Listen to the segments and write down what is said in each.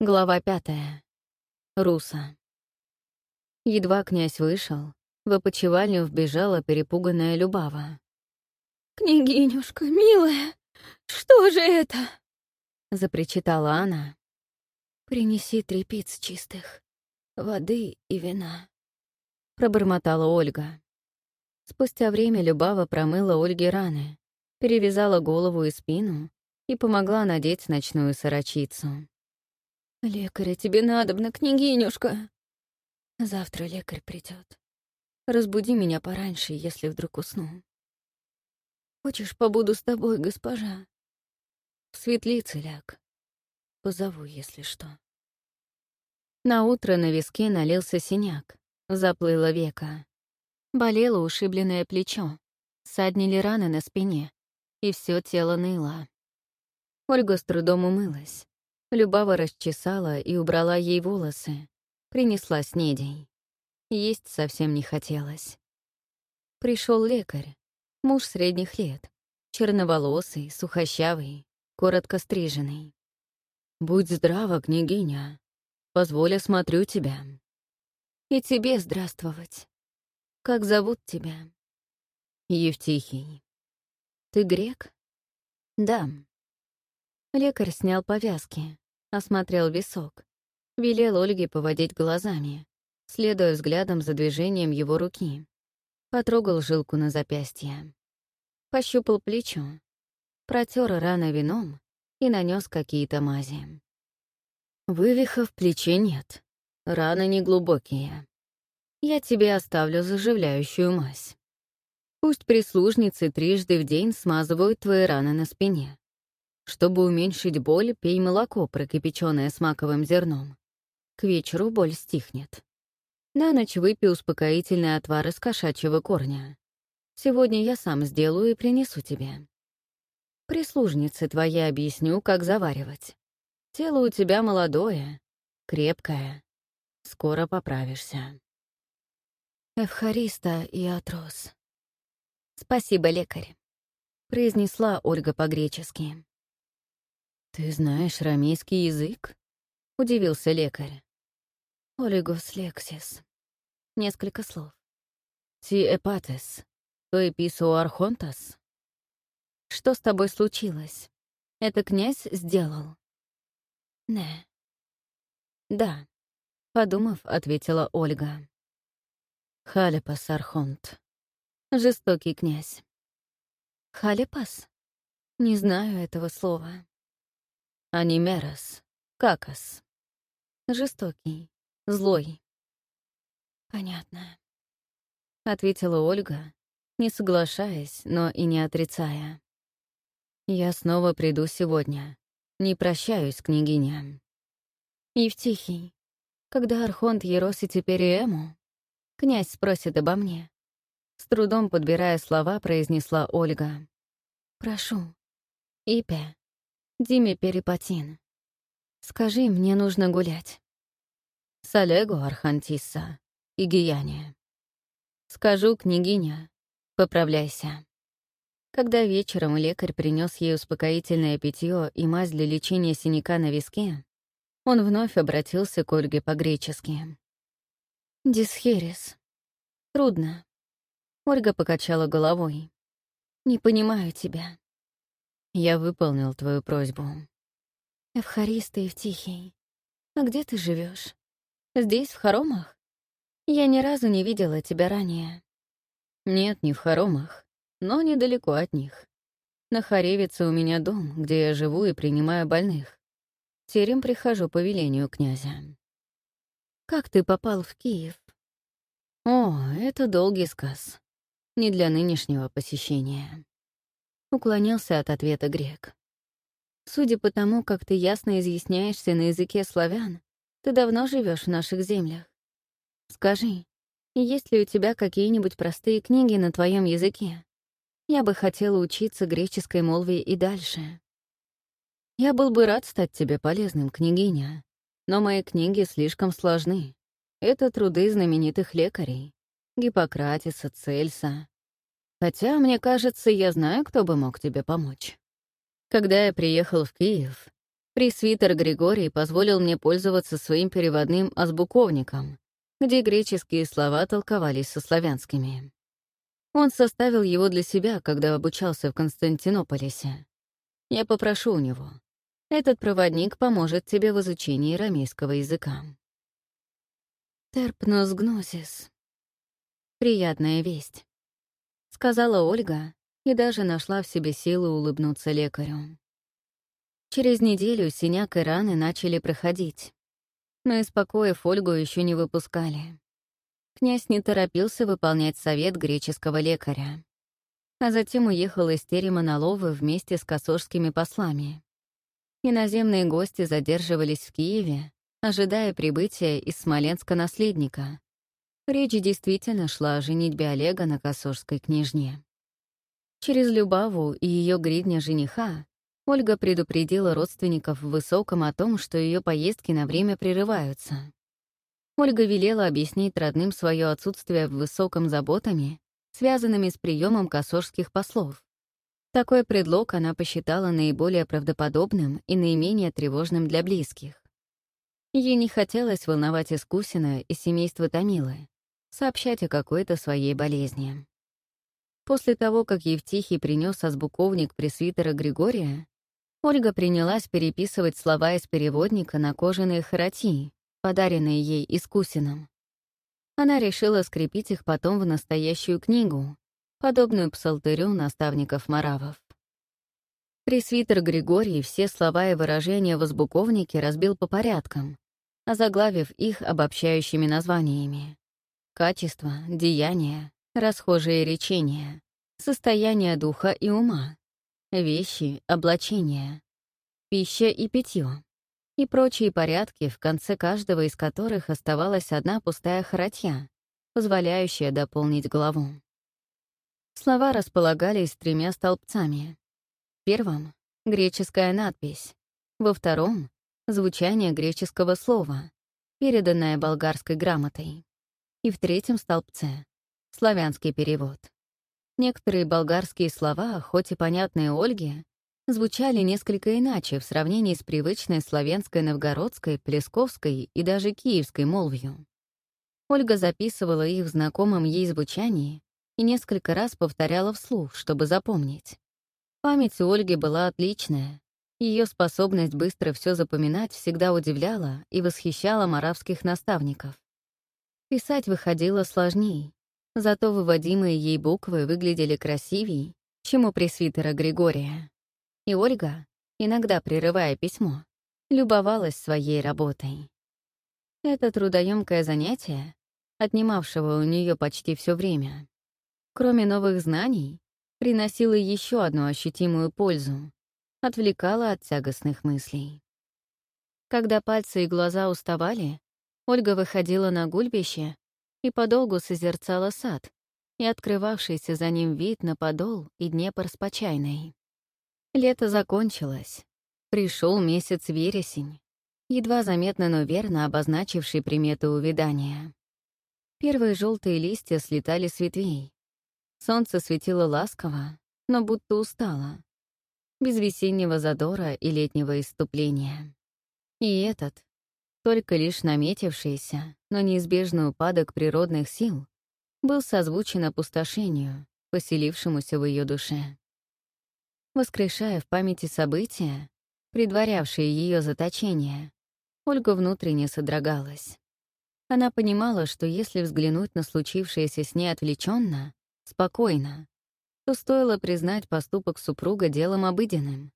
Глава пятая. Руса. Едва князь вышел, в опочивальню вбежала перепуганная Любава. «Княгинюшка, милая, что же это?» — запричитала она. «Принеси трепиц чистых, воды и вина», — пробормотала Ольга. Спустя время Любава промыла Ольге раны, перевязала голову и спину и помогла надеть ночную сорочицу. «Лекаря тебе надобно, княгинюшка!» «Завтра лекарь придет. Разбуди меня пораньше, если вдруг усну. Хочешь, побуду с тобой, госпожа? В светлице ляг. Позову, если что». На утро на виске налился синяк, заплыло века. Болело ушибленное плечо, саднили раны на спине, и все тело ныло. Ольга с трудом умылась. Любава расчесала и убрала ей волосы, принесла снедей. Есть совсем не хотелось. Пришел лекарь, муж средних лет, черноволосый, сухощавый, коротко стриженный. «Будь здрава, княгиня. Позволь осмотрю тебя». «И тебе здравствовать. Как зовут тебя?» «Евтихий». «Ты грек?» «Да». Лекарь снял повязки, осмотрел висок, велел Ольге поводить глазами, следуя взглядом за движением его руки. Потрогал жилку на запястье. Пощупал плечо, протер рано вином и нанес какие-то мази. Вывиха в плече нет, раны неглубокие. Я тебе оставлю заживляющую мазь. Пусть прислужницы трижды в день смазывают твои раны на спине. Чтобы уменьшить боль, пей молоко, прокипяченное с маковым зерном. К вечеру боль стихнет. На ночь выпей успокоительный отвар из кошачьего корня. Сегодня я сам сделаю и принесу тебе. Прислужнице твоей объясню, как заваривать. Тело у тебя молодое, крепкое. Скоро поправишься. Эвхариста и Атрос. Спасибо, лекарь, произнесла Ольга по-гречески. «Ты знаешь рамейский язык?» — удивился лекарь. «Олигос лексис». Несколько слов. «Ти эпатес, то эписо архонтас?» «Что с тобой случилось? Это князь сделал?» «Не». «Да», — подумав, ответила Ольга. «Халепас архонт. Жестокий князь». «Халепас? Не знаю этого слова». Анимерос. Какас. Жестокий. Злой. Понятно. Ответила Ольга, не соглашаясь, но и не отрицая. Я снова приду сегодня. Не прощаюсь, княгиня. Евтихий, когда Архонт Ероси теперь и Эму, князь спросит обо мне. С трудом подбирая слова, произнесла Ольга. «Прошу, Ипе, Диме Перепатин. Скажи, мне нужно гулять. С Олегу Архантиса и Гияне. Скажу, княгиня, поправляйся. Когда вечером лекарь принес ей успокоительное питье и мазь для лечения синяка на виске, он вновь обратился к Ольге по-гречески. «Дисхерис. Трудно». Ольга покачала головой. «Не понимаю тебя. Я выполнил твою просьбу. Эвхарист и Евтихий, а где ты живешь? Здесь, в хоромах? Я ни разу не видела тебя ранее. Нет, не в хоромах, но недалеко от них. На Харевице у меня дом, где я живу и принимаю больных. Терем прихожу по велению князя. Как ты попал в Киев? О, это долгий сказ. Не для нынешнего посещения. Уклонился от ответа грек. Судя по тому, как ты ясно изъясняешься на языке славян, ты давно живешь в наших землях. Скажи, есть ли у тебя какие-нибудь простые книги на твоем языке? Я бы хотела учиться греческой молве и дальше. Я был бы рад стать тебе полезным, княгиня, но мои книги слишком сложны. Это труды знаменитых лекарей — Гиппократиса, Цельса, Хотя, мне кажется, я знаю, кто бы мог тебе помочь. Когда я приехал в Киев, Пресвитер Григорий позволил мне пользоваться своим переводным азбуковником, где греческие слова толковались со славянскими. Он составил его для себя, когда обучался в Константинополисе. Я попрошу у него. Этот проводник поможет тебе в изучении рамейского языка. «Терпнос гносис». «Приятная весть», — сказала Ольга и даже нашла в себе силы улыбнуться лекарю. Через неделю синяк и раны начали проходить, но из покоев Ольгу еще не выпускали. Князь не торопился выполнять совет греческого лекаря, а затем уехал из терема на Ловы вместе с косорскими послами. Иноземные гости задерживались в Киеве, ожидая прибытия из Смоленска наследника. Речь действительно шла о женитьбе Олега на косорской княжне. Через Любаву и ее гридня жениха Ольга предупредила родственников в Высоком о том, что ее поездки на время прерываются. Ольга велела объяснить родным свое отсутствие в Высоком заботами, связанными с приемом косорских послов. Такой предлог она посчитала наиболее правдоподобным и наименее тревожным для близких. Ей не хотелось волновать Искусина и семейство Томилы, сообщать о какой-то своей болезни. После того, как Евтихий принес азбуковник пресвитера Григория, Ольга принялась переписывать слова из переводника на кожаные харатии, подаренные ей Искусиным. Она решила скрепить их потом в настоящую книгу, подобную псалтырю наставников Маравов. Пресвитер Григорий все слова и выражения в азбуковнике разбил по порядкам, озаглавив их обобщающими названиями. Качество, деяния, расхожие речения, состояние духа и ума, вещи, облачения, пища и питье и прочие порядки, в конце каждого из которых оставалась одна пустая харатья, позволяющая дополнить главу. Слова располагались тремя столбцами. В первом — греческая надпись, во втором — звучание греческого слова, переданное болгарской грамотой, и в третьем столбце — славянский перевод. Некоторые болгарские слова, хоть и понятные Ольге, звучали несколько иначе в сравнении с привычной славянской новгородской, плесковской и даже киевской молвью. Ольга записывала их в знакомом ей звучании и несколько раз повторяла вслух, чтобы запомнить. Память у Ольги была отличная. Ее способность быстро все запоминать всегда удивляла и восхищала маравских наставников. Писать выходило сложней, зато выводимые ей буквы выглядели красивей, чем у пресвитера Григория. И Ольга, иногда прерывая письмо, любовалась своей работой. Это трудоемкое занятие, отнимавшего у нее почти все время, кроме новых знаний, приносило еще одну ощутимую пользу, отвлекало от тягостных мыслей. Когда пальцы и глаза уставали, Ольга выходила на гульбище и подолгу созерцала сад и открывавшийся за ним вид на подол и Днепр с Почайной. Лето закончилось. Пришел месяц вересень, едва заметно, но верно обозначивший приметы увядания. Первые желтые листья слетали с ветвей. Солнце светило ласково, но будто устало, без весеннего задора и летнего иступления. И этот, только лишь наметившийся, но неизбежный упадок природных сил, был созвучен опустошению, поселившемуся в ее душе. Воскрешая в памяти события, предварявшие ее заточение, Ольга внутренне содрогалась. Она понимала, что если взглянуть на случившееся с ней отвлеченно, спокойно, то стоило признать поступок супруга делом обыденным.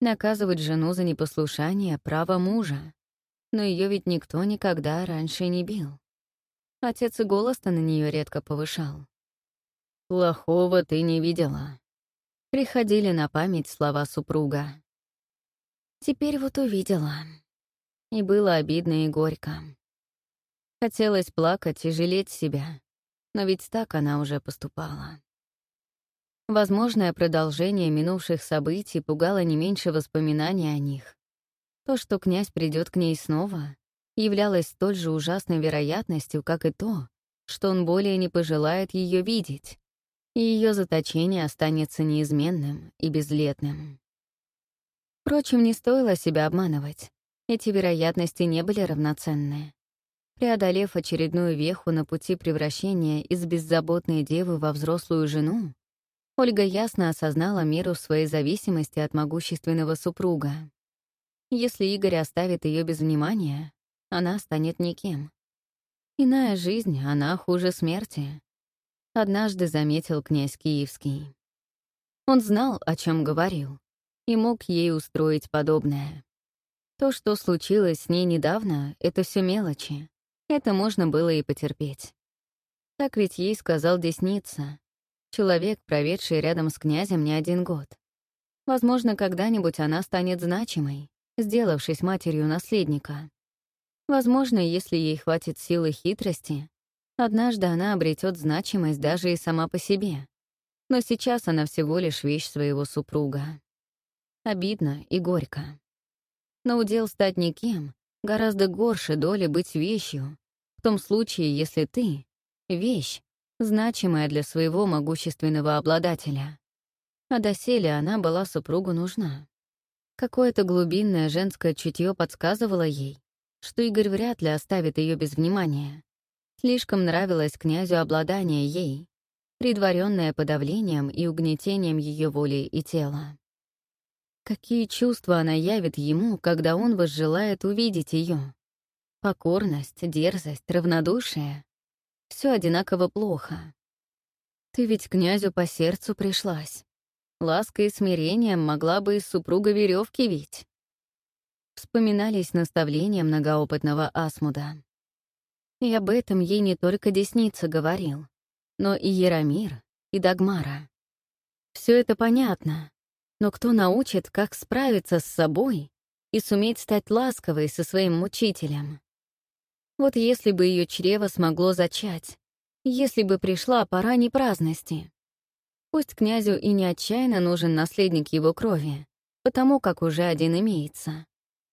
Наказывать жену за непослушание — право мужа. Но ее ведь никто никогда раньше не бил. Отец и голос-то на нее редко повышал. «Плохого ты не видела», — приходили на память слова супруга. Теперь вот увидела. И было обидно и горько. Хотелось плакать и жалеть себя, но ведь так она уже поступала. Возможное продолжение минувших событий пугало не меньше воспоминаний о них. То, что князь придет к ней снова, являлось столь же ужасной вероятностью, как и то, что он более не пожелает ее видеть, и ее заточение останется неизменным и безлетным. Впрочем, не стоило себя обманывать. Эти вероятности не были равноценны. Преодолев очередную веху на пути превращения из беззаботной девы во взрослую жену, Ольга ясно осознала меру своей зависимости от могущественного супруга. Если Игорь оставит ее без внимания, она станет никем. Иная жизнь, она хуже смерти. Однажды заметил князь Киевский. Он знал, о чем говорил, и мог ей устроить подобное. То, что случилось с ней недавно, — это все мелочи. Это можно было и потерпеть. Так ведь ей сказал Десница, человек, проведший рядом с князем не один год. Возможно, когда-нибудь она станет значимой, сделавшись матерью наследника. Возможно, если ей хватит силы хитрости, однажды она обретет значимость даже и сама по себе. Но сейчас она всего лишь вещь своего супруга. Обидно и горько. Но удел стать никем гораздо горше доли быть вещью, в том случае, если ты — вещь, значимая для своего могущественного обладателя. А доселе она была супругу нужна. Какое-то глубинное женское чутье подсказывало ей, что Игорь вряд ли оставит ее без внимания. Слишком нравилось князю обладание ей, предваренное подавлением и угнетением ее воли и тела. Какие чувства она явит ему, когда он возжелает увидеть ее? Покорность, дерзость, равнодушие — все одинаково плохо. Ты ведь князю по сердцу пришлась. Лаской и смирением могла бы из супруга веревки вить. Вспоминались наставления многоопытного Асмуда. И об этом ей не только Десница говорил, но и Яромир, и Дагмара. Все это понятно, но кто научит, как справиться с собой и суметь стать ласковой со своим мучителем? Вот если бы ее чрево смогло зачать, если бы пришла пора непраздности. Пусть князю и не отчаянно нужен наследник его крови, потому как уже один имеется.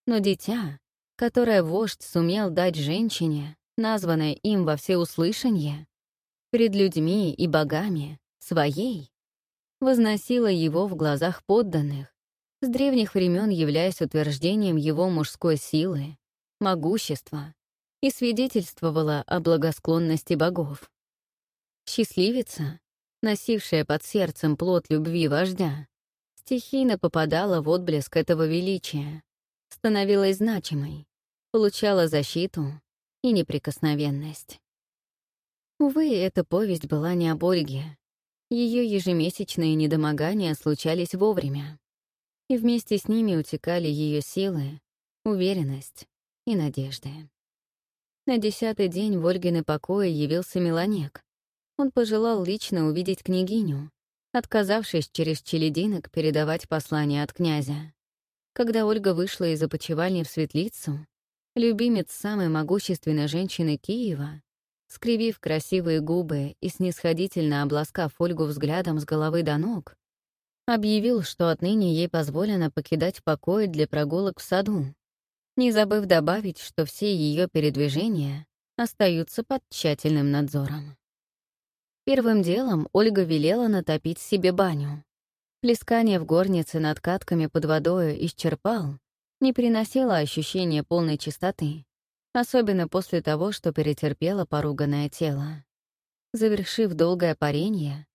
Но дитя, которое вождь сумел дать женщине, названное им во всеуслышание, перед людьми и богами, своей, возносило его в глазах подданных, с древних времен являясь утверждением его мужской силы, могущества и свидетельствовала о благосклонности богов. Счастливица, носившая под сердцем плод любви вождя, стихийно попадала в отблеск этого величия, становилась значимой, получала защиту и неприкосновенность. Увы, эта повесть была не об Ольге. Ее ежемесячные недомогания случались вовремя, и вместе с ними утекали ее силы, уверенность и надежды. На десятый день в Ольгины покоя явился Меланек, он пожелал лично увидеть княгиню, отказавшись через челединок передавать послание от князя. Когда Ольга вышла из опочивальни в светлицу, любимец самой могущественной женщины Киева, скривив красивые губы и снисходительно обласкав Ольгу взглядом с головы до ног, объявил, что отныне ей позволено покидать покой для прогулок в саду, не забыв добавить, что все ее передвижения остаются под тщательным надзором. Первым делом Ольга велела натопить себе баню. Плескание в горнице над катками под водою исчерпал, не приносило ощущения полной чистоты, особенно после того, что перетерпело поруганное тело. Завершив долгое парение,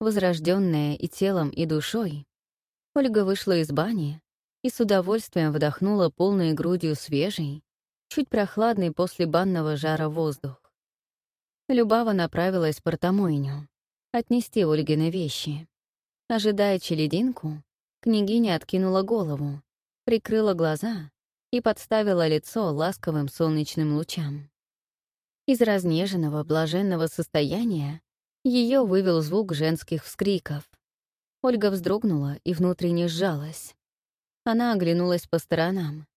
возрожденное и телом, и душой, Ольга вышла из бани и с удовольствием вдохнула полной грудью свежий, чуть прохладный после банного жара воздух. Любава направилась в портомойню, отнести Ольгины вещи. Ожидая челединку, княгиня откинула голову, прикрыла глаза и подставила лицо ласковым солнечным лучам. Из разнеженного, блаженного состояния ее вывел звук женских вскриков. Ольга вздрогнула и внутренне сжалась. Она оглянулась по сторонам,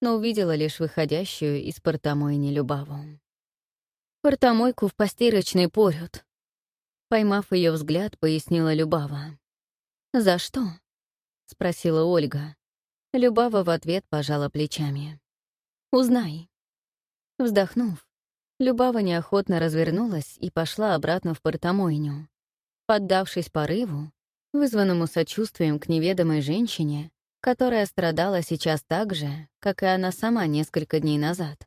но увидела лишь выходящую из портомойни Любаву. Портомойку в постирочной порют. Поймав ее взгляд, пояснила Любава. «За что?» — спросила Ольга. Любава в ответ пожала плечами. «Узнай». Вздохнув, Любава неохотно развернулась и пошла обратно в портомойню. Поддавшись порыву, вызванному сочувствием к неведомой женщине, которая страдала сейчас так же, как и она сама несколько дней назад.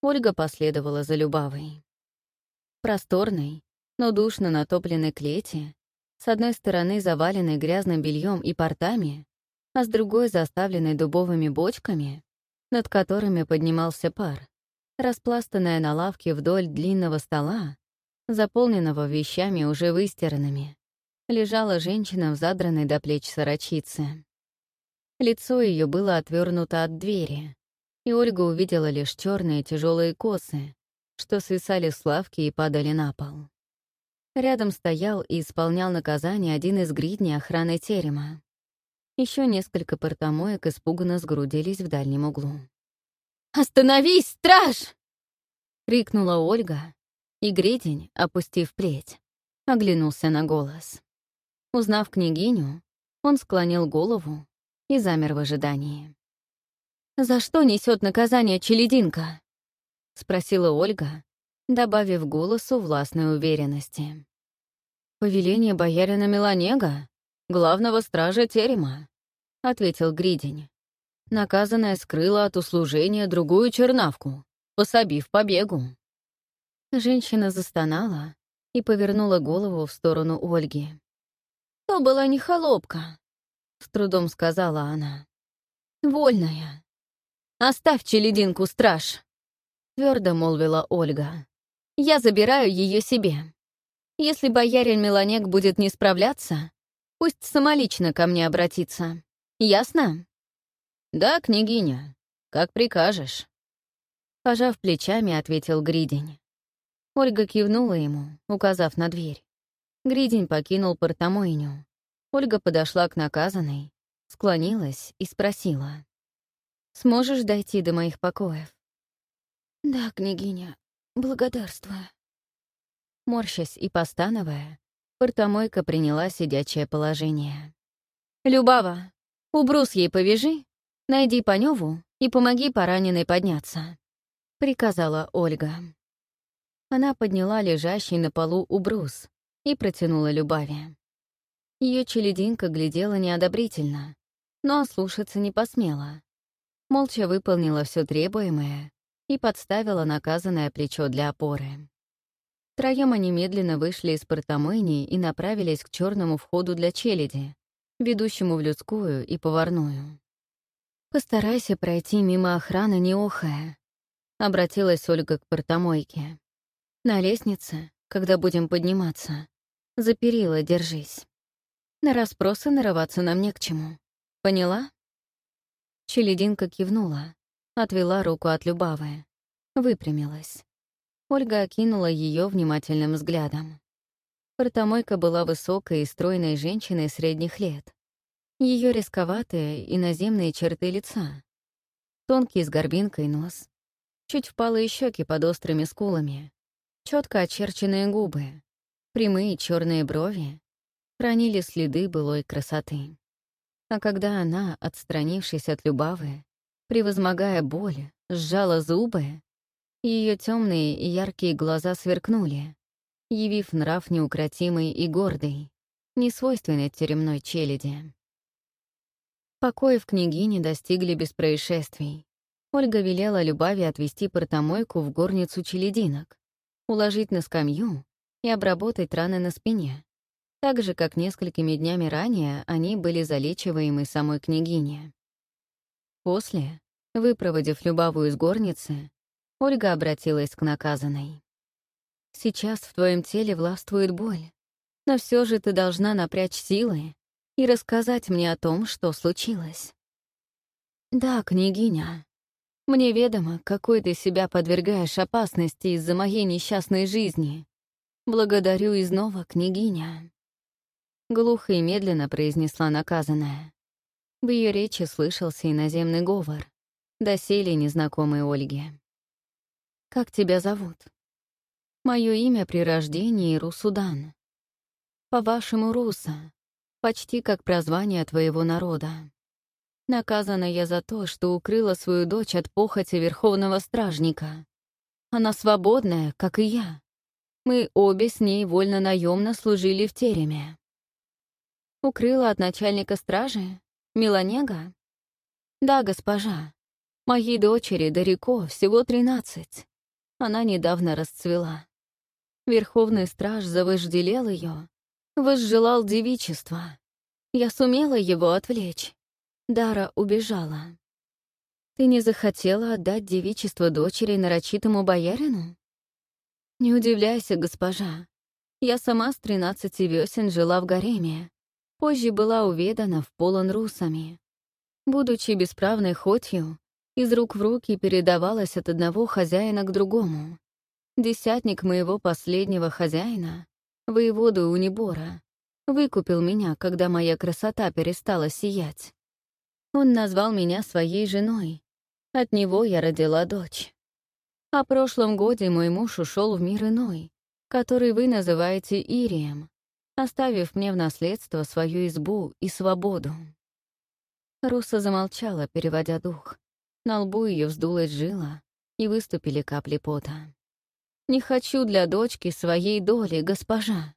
Ольга последовала за Любавой. Просторной, но душно натопленной клети, с одной стороны заваленной грязным бельем и портами, а с другой заставленной дубовыми бочками, над которыми поднимался пар, распластанная на лавке вдоль длинного стола, заполненного вещами уже выстиранными, лежала женщина в задранной до плеч сорочице. Лицо ее было отвернуто от двери, и Ольга увидела лишь черные тяжелые косы, что свисали с лавки и падали на пол. Рядом стоял и исполнял наказание один из гридней охраны терема. Еще несколько портомоек испуганно сгрудились в дальнем углу. «Остановись, страж!» — крикнула Ольга, и Гредень, опустив плеть, оглянулся на голос. Узнав княгиню, он склонил голову и замер в ожидании. «За что несет наказание челединка?» — спросила Ольга, добавив голосу властной уверенности. «Повеление боярина Меланега, главного стража терема», — ответил Гридень. Наказанная скрыла от услужения другую чернавку, пособив побегу. Женщина застонала и повернула голову в сторону Ольги. «То была не холопка», — с трудом сказала она. «Вольная. Оставь челединку, страж», — твердо молвила Ольга. «Я забираю ее себе. Если боярин Меланек будет не справляться, пусть самолично ко мне обратится. Ясно?» «Да, княгиня, как прикажешь». Пожав плечами, ответил Гридень. Ольга кивнула ему, указав на дверь. Гридень покинул портомойню. Ольга подошла к наказанной, склонилась и спросила. «Сможешь дойти до моих покоев?» «Да, княгиня, благодарствую». Морщась и постановая, портомойка приняла сидячее положение. «Любава, убрус ей повяжи Найди Панёву и помоги пораненной подняться», — приказала Ольга. Она подняла лежащий на полу убрус и протянула Любави. Ее челединка глядела неодобрительно, но ослушаться не посмела. Молча выполнила все требуемое и подставила наказанное плечо для опоры. Троем они медленно вышли из портомойни и направились к черному входу для челяди, ведущему в людскую и поварную. «Постарайся пройти мимо охраны, не охая», — обратилась Ольга к портомойке. «На лестнице, когда будем подниматься, за перила держись. На расспросы нарываться нам не к чему. Поняла?» Челединка кивнула, отвела руку от Любавы, выпрямилась. Ольга окинула ее внимательным взглядом. Портомойка была высокой и стройной женщиной средних лет, ее рисковатые иноземные черты лица. Тонкий с горбинкой нос, чуть впалые щеки под острыми скулами, четко очерченные губы, прямые черные брови хранили следы былой красоты. А когда она, отстранившись от Любавы, превозмогая боль, сжала зубы, ее темные и яркие глаза сверкнули, явив нрав неукротимый и гордый, несвойственный теремной челяди. Покоев княгини достигли без происшествий. Ольга велела Любави отвезти портомойку в горницу челединок, уложить на скамью и обработать раны на спине, так же, как несколькими днями ранее они были залечиваемы самой княгине. После, выпроводив Любаву из горницы, Ольга обратилась к наказанной. «Сейчас в твоем теле властвует боль, но все же ты должна напрячь силы и рассказать мне о том, что случилось. Да, княгиня, мне ведомо, какой ты себя подвергаешь опасности из-за моей несчастной жизни. Благодарю изнова, княгиня. Глухо и медленно произнесла наказанная. В ее речи слышался иноземный говор, доселе незнакомый Ольге. «Как тебя зовут?» «Мое имя при рождении Русудан. По-вашему, Руса, почти как прозвание твоего народа. Наказана я за то, что укрыла свою дочь от похоти верховного стражника. Она свободная, как и я. Мы обе с ней вольно-наемно служили в тереме. Укрыла от начальника стражи? Меланега? «Да, госпожа. Моей дочери Дарико всего тринадцать. Она недавно расцвела. Верховный страж завожделел ее, возжелал девичества. Я сумела его отвлечь. Дара убежала. Ты не захотела отдать девичество дочери нарочитому боярину? Не удивляйся, госпожа. Я сама с тринадцати весен жила в гареме. Позже была уведана в полон русами. Будучи бесправной хотью, из рук в руки передавалась от одного хозяина к другому. Десятник моего последнего хозяина, воеводу Унибора, выкупил меня, когда моя красота перестала сиять. Он назвал меня своей женой. От него я родила дочь. О прошлом годе мой муж ушел в мир иной, который вы называете Ирием, оставив мне в наследство свою избу и свободу. Руса замолчала, переводя дух. На лбу ее вздулась жила, и выступили капли пота. «Не хочу для дочки своей доли, госпожа».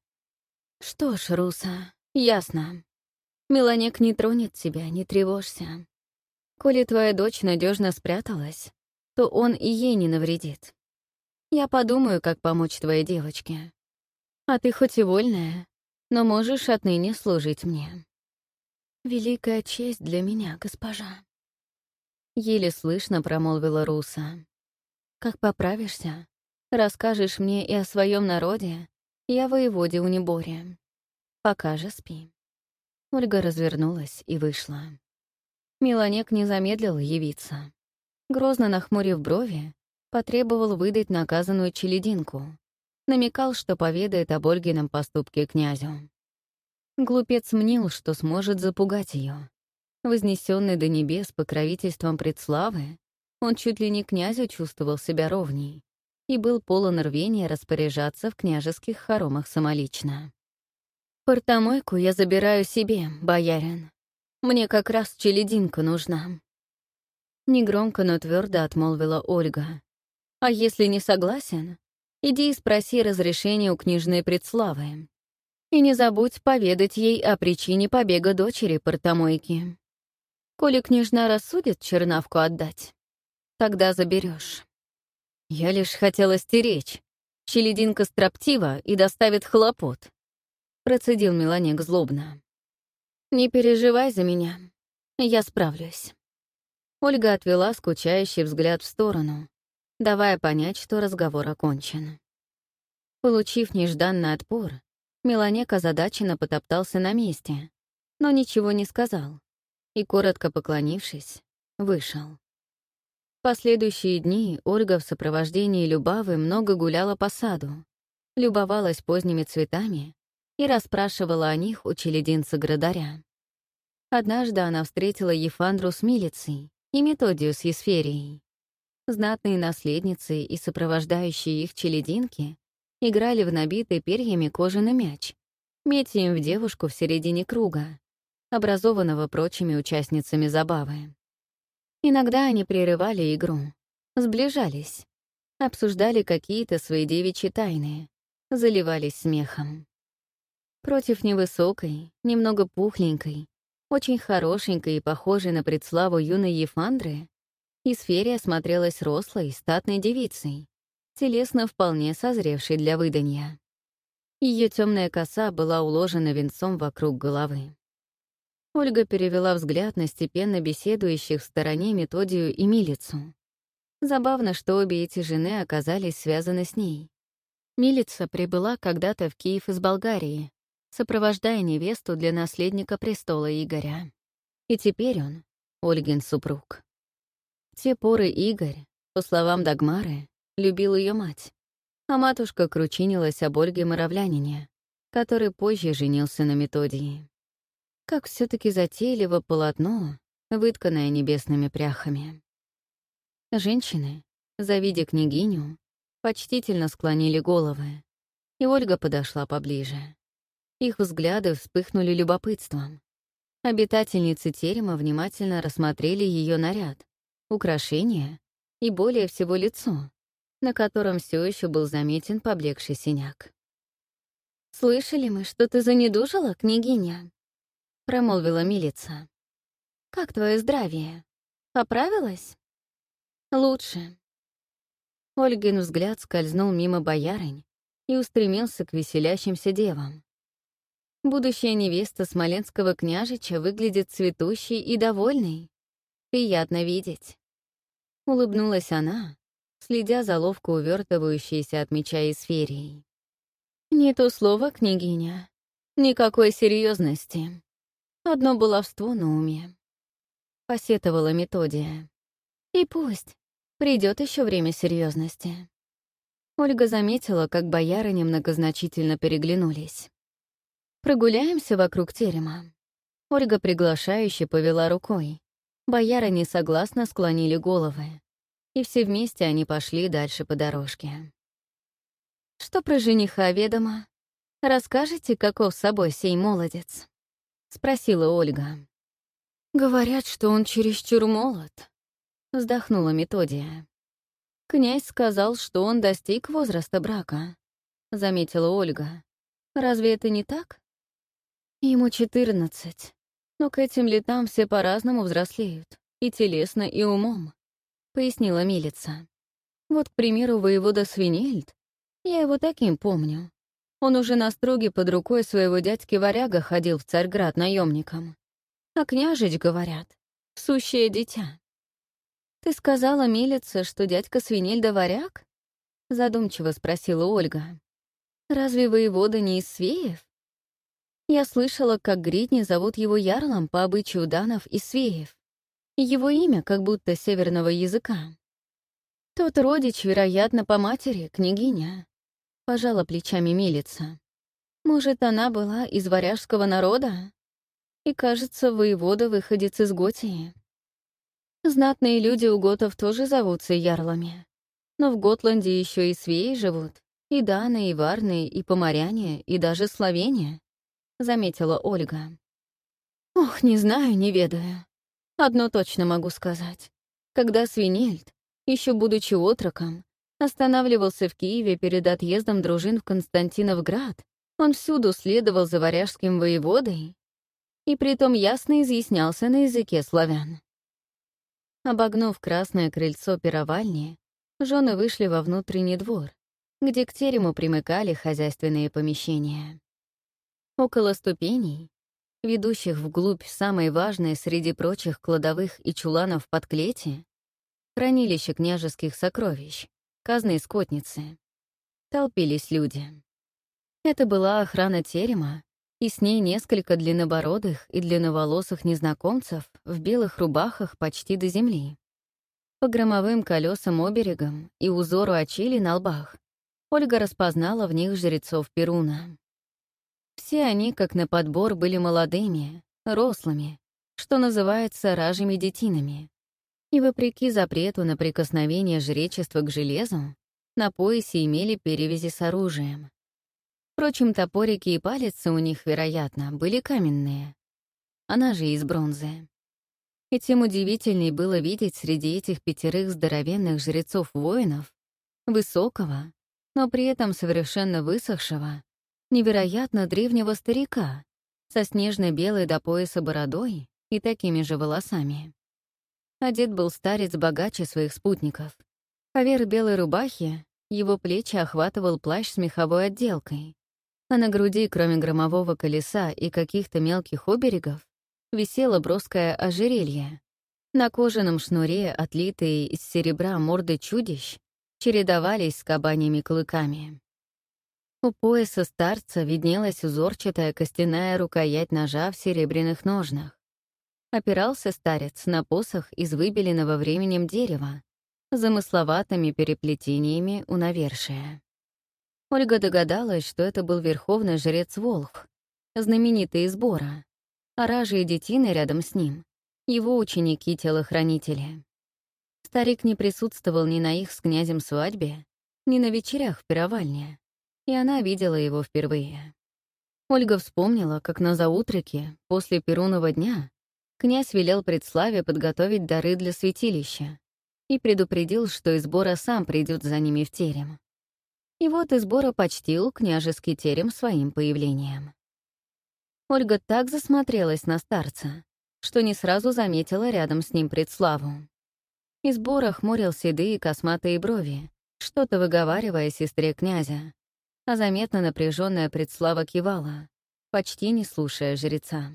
«Что ж, Руса, ясно. Меланек не тронет тебя, не тревожься. Коли твоя дочь надежно спряталась, то он и ей не навредит. Я подумаю, как помочь твоей девочке. А ты хоть и вольная, но можешь отныне служить мне». «Великая честь для меня, госпожа», — еле слышно промолвила Руса. «Как поправишься, расскажешь мне и о своем народе, и о воеводе Униборе. Пока же спи». Ольга развернулась и вышла. Милонек не замедлил явиться. Грозно нахмурив брови, потребовал выдать наказанную челединку. Намекал, что поведает об Ольгином поступке князю. Глупец мнил, что сможет запугать ее. Вознесенный до небес покровительством предславы, он чуть ли не князю чувствовал себя ровней и был полон рвения распоряжаться в княжеских хоромах самолично. «Портомойку я забираю себе, боярин. Мне как раз челединка нужна». Негромко, но твердо отмолвила Ольга. «А если не согласен, иди и спроси разрешения у княжной предславы. И не забудь поведать ей о причине побега дочери портомойки. Коли княжна рассудит чернавку отдать, тогда заберешь. Я лишь хотела стеречь. Челединка строптива и доставит хлопот. Процедил Меланек злобно. Не переживай за меня. Я справлюсь. Ольга отвела скучающий взгляд в сторону, давая понять, что разговор окончен. Получив нежданный отпор, Меланек озадаченно потоптался на месте, но ничего не сказал и, коротко поклонившись, вышел. Последующие дни Ольга в сопровождении Любавы много гуляла по саду, любовалась поздними цветами и расспрашивала о них у челединца-градаря. Однажды она встретила Ефандру с милицей и Методию с Есферией. Знатные наследницы и сопровождающие их челединки играли в набитый перьями кожаный мяч, метя им в девушку в середине круга, образованного прочими участницами забавы. Иногда они прерывали игру, сближались, обсуждали какие-то свои девичьи тайны, заливались смехом. Против невысокой, немного пухленькой, очень хорошенькой и похожей на предславу юной Ефандры, Исферия смотрелась рослой, статной девицей, телесно вполне созревшей для выданья. Ее темная коса была уложена венцом вокруг головы. Ольга перевела взгляд на степенно беседующих в стороне Методию и Милицу. Забавно, что обе эти жены оказались связаны с ней. Милица прибыла когда-то в Киев из Болгарии, сопровождая невесту для наследника престола Игоря. И теперь он — Ольгин супруг. Те поры Игорь, по словам Дагмары, любил ее мать, а матушка кручинилась об Ольге Моровлянине, который позже женился на Методии. Как все таки затейливо полотно, вытканное небесными пряхами. Женщины, завидя княгиню, почтительно склонили головы, и Ольга подошла поближе. Их взгляды вспыхнули любопытством. Обитательницы терема внимательно рассмотрели ее наряд, украшения и более всего лицо, на котором все еще был заметен поблекший синяк. «Слышали мы, что ты занедужила, княгиня?» — промолвила милица. «Как твое здравие? Поправилась? Лучше. Ольгин взгляд скользнул мимо боярынь и устремился к веселящимся девам. Будущая невеста смоленского княжича выглядит цветущей и довольной. Приятно видеть. Улыбнулась она, следя за ловко увертывающейся от меча и сферией. «Не то слово, княгиня. Никакой серьезности. Одно баловство на уме», — посетовала Методия. «И пусть. Придет еще время серьезности. Ольга заметила, как боярыни многозначительно переглянулись. «Прогуляемся вокруг терема». Ольга приглашающе повела рукой. Боярыни согласно склонили головы и все вместе они пошли дальше по дорожке. «Что про жениха ведомо? Расскажете, каков собой сей молодец?» — спросила Ольга. «Говорят, что он чересчур молод», — вздохнула Методия. «Князь сказал, что он достиг возраста брака», — заметила Ольга. «Разве это не так?» «Ему четырнадцать, но к этим летам все по-разному взрослеют, и телесно, и умом. — пояснила милица. «Вот, к примеру, воевода Свинельд. Я его таким помню. Он уже на строге под рукой своего дядьки-варяга ходил в Царьград наемником. А княжич, говорят, сущее дитя». «Ты сказала, милица, что дядька Свинельда варяг?» — задумчиво спросила Ольга. «Разве воевода не из Свеев?» Я слышала, как Гридни зовут его ярлом по обычаю данов и Свеев. Его имя как будто северного языка. Тот родич, вероятно, по матери, княгиня. Пожала плечами милица. Может, она была из варяжского народа? И, кажется, воевода выходец из Готии. Знатные люди у готов тоже зовутся ярлами. Но в Готланде еще и свеи живут. И даны, и варны, и поморяне, и даже словения, — заметила Ольга. «Ох, не знаю, не ведаю. Одно точно могу сказать. Когда Свинельд, еще будучи отроком, останавливался в Киеве перед отъездом дружин в Константиновград, он всюду следовал за варяжским воеводой и притом ясно изъяснялся на языке славян. Обогнув красное крыльцо пировальни, жены вышли во внутренний двор, где к терему примыкали хозяйственные помещения. Около ступеней ведущих вглубь самой важной среди прочих кладовых и чуланов под клети, хранилище княжеских сокровищ, казны скотницы. Толпились люди. Это была охрана терема, и с ней несколько длиннобородых и длинноволосых незнакомцев в белых рубахах почти до земли. По громовым колесам оберегам и узору очили на лбах Ольга распознала в них жрецов Перуна. Все они, как на подбор, были молодыми, рослыми, что называется ражими детинами. И вопреки запрету на прикосновение жречества к железу, на поясе имели перевязи с оружием. Впрочем, топорики и палицы у них, вероятно, были каменные. Она же из бронзы. И тем удивительней было видеть среди этих пятерых здоровенных жрецов-воинов высокого, но при этом совершенно высохшего, невероятно древнего старика со снежно-белой до пояса бородой и такими же волосами. Одет был старец богаче своих спутников. Поверх белой рубахи его плечи охватывал плащ с меховой отделкой, а на груди, кроме громового колеса и каких-то мелких оберегов, висело броское ожерелье. На кожаном шнуре, отлитые из серебра морды чудищ, чередовались с кабаньими клыками. У пояса старца виднелась узорчатая костяная рукоять ножа в серебряных ножнах. Опирался старец на посох из выбеленного временем дерева, замысловатыми переплетениями у навершия. Ольга догадалась, что это был верховный жрец Волх, знаменитый из Бора, а ражи и детины рядом с ним — его ученики-телохранители. Старик не присутствовал ни на их с князем свадьбе, ни на вечерях в пировальне и она видела его впервые. Ольга вспомнила, как на заутреке, после Перунова дня, князь велел предславе подготовить дары для святилища и предупредил, что Избора сам придет за ними в терем. И вот Избора почтил княжеский терем своим появлением. Ольга так засмотрелась на старца, что не сразу заметила рядом с ним предславу. Из бора хмурил седые косматые брови, что-то выговаривая сестре князя, а заметно напряженная предслава кивала, почти не слушая жреца.